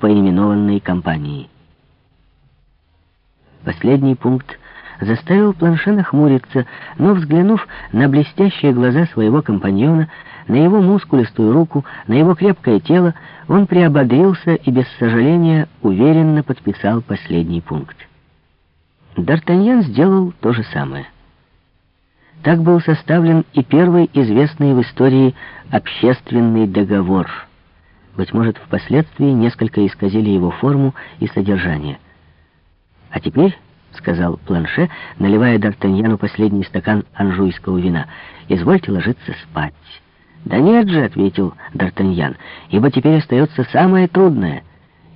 поименованной компании. Последний пункт заставил Планше нахмуриться, но, взглянув на блестящие глаза своего компаньона, на его мускулистую руку, на его крепкое тело, он приободрился и без сожаления уверенно подписал последний пункт. Д'Артаньян сделал то же самое. Так был составлен и первый известный в истории общественный договор. Быть может, впоследствии несколько исказили его форму и содержание. А теперь... — сказал Планше, наливая Д'Артаньяну последний стакан анжуйского вина. «Извольте ложиться спать». «Да нет же», — ответил Д'Артаньян, — «ибо теперь остается самое трудное,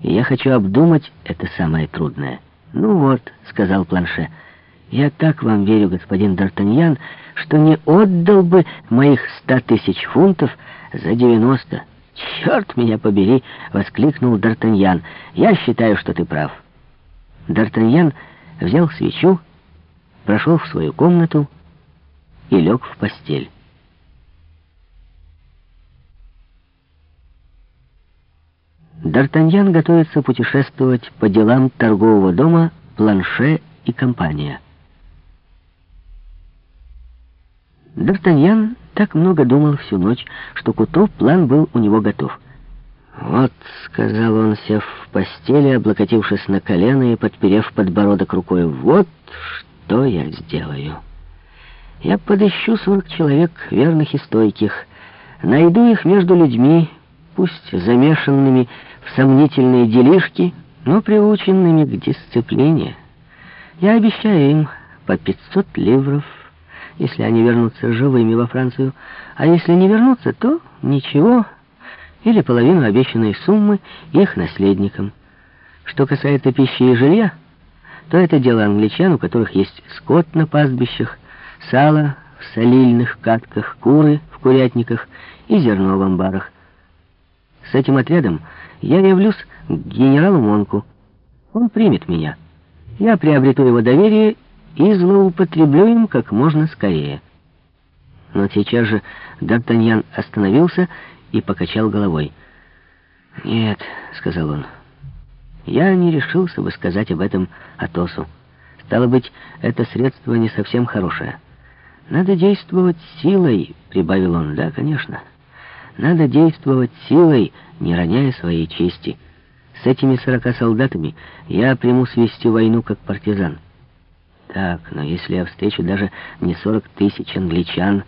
и я хочу обдумать это самое трудное». «Ну вот», — сказал Планше, — «я так вам верю, господин Д'Артаньян, что не отдал бы моих ста тысяч фунтов за девяносто». «Черт меня побери!» — воскликнул Д'Артаньян. «Я считаю, что ты прав». Д'Артаньян взял свечу, прошел в свою комнату и лег в постель. Д'Артаньян готовится путешествовать по делам торгового дома «Планше и компания». Д'Артаньян так много думал всю ночь, что к утру план был у него готов. «Вот», — сказал он, сев в постели, облокотившись на колено и подперев подбородок рукой, — «вот что я сделаю. Я подыщу сорок человек, верных и стойких, найду их между людьми, пусть замешанными в сомнительные делишки, но приученными к дисциплине. Я обещаю им по пятьсот ливров, если они вернутся живыми во Францию, а если не вернутся, то ничего» или половину обещанной суммы их наследникам. Что касается пищи и жилья, то это дело англичан, у которых есть скот на пастбищах, сало в солильных катках, куры в курятниках и зерно в амбарах. С этим отрядом я явлюсь к генералу Монку. Он примет меня. Я приобрету его доверие и злоупотреблю им как можно скорее. Но сейчас же Д'Артаньян остановился и покачал головой. «Нет», — сказал он, — «я не решился бы сказать об этом Атосу. Стало быть, это средство не совсем хорошее. Надо действовать силой», — прибавил он. «Да, конечно. Надо действовать силой, не роняя своей чести. С этими сорока солдатами я приму свести войну как партизан». «Так, но если я встречу даже не сорок тысяч англичан...»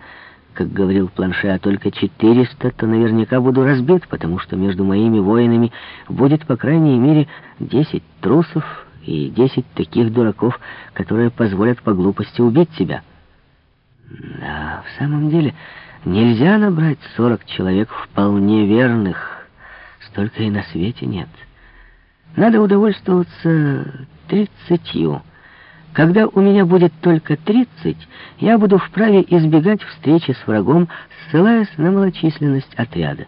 как говорил Планше, а только 400, то наверняка буду разбит, потому что между моими воинами будет, по крайней мере, 10 трусов и 10 таких дураков, которые позволят по глупости убить себя. Да, в самом деле, нельзя набрать 40 человек вполне верных. Столько и на свете нет. Надо удовольствоваться тридцатью. Когда у меня будет только 30, я буду вправе избегать встречи с врагом, ссылаясь на малочисленность отряда.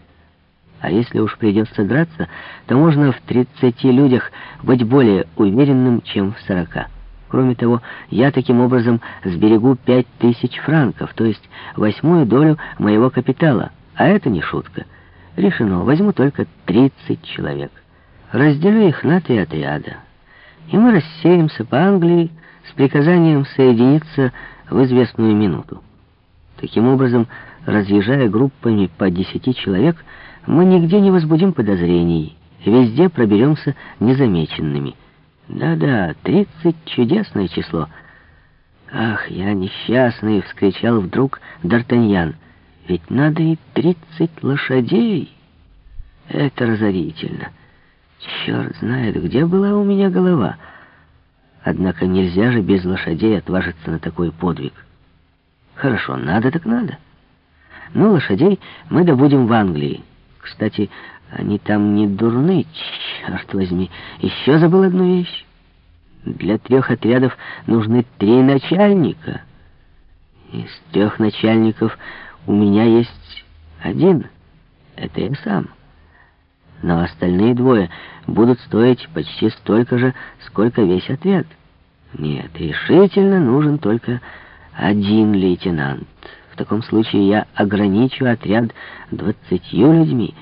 А если уж придется драться, то можно в 30 людях быть более уверенным, чем в 40. Кроме того, я таким образом сберегу 5000 франков, то есть восьмую долю моего капитала. А это не шутка. Решено, возьму только 30 человек. Разделю их на три отряда. И мы рассеемся по Англии, с приказанием соединиться в известную минуту. Таким образом, разъезжая группами по десяти человек, мы нигде не возбудим подозрений, везде проберемся незамеченными. Да-да, тридцать — чудесное число. «Ах, я несчастный!» — вскричал вдруг Д'Артаньян. «Ведь надо и тридцать лошадей!» Это разорительно. Черт знает, где была у меня голова — Однако нельзя же без лошадей отважиться на такой подвиг. Хорошо, надо так надо. Ну, лошадей мы добудем в Англии. Кстати, они там не дурны, черт возьми. Еще забыл одну вещь. Для трех отрядов нужны три начальника. Из трех начальников у меня есть один. Это я сам. Но остальные двое будут стоить почти столько же, сколько весь отряд. Нет, решительно нужен только один лейтенант. В таком случае я ограничу отряд двадцатью людьми,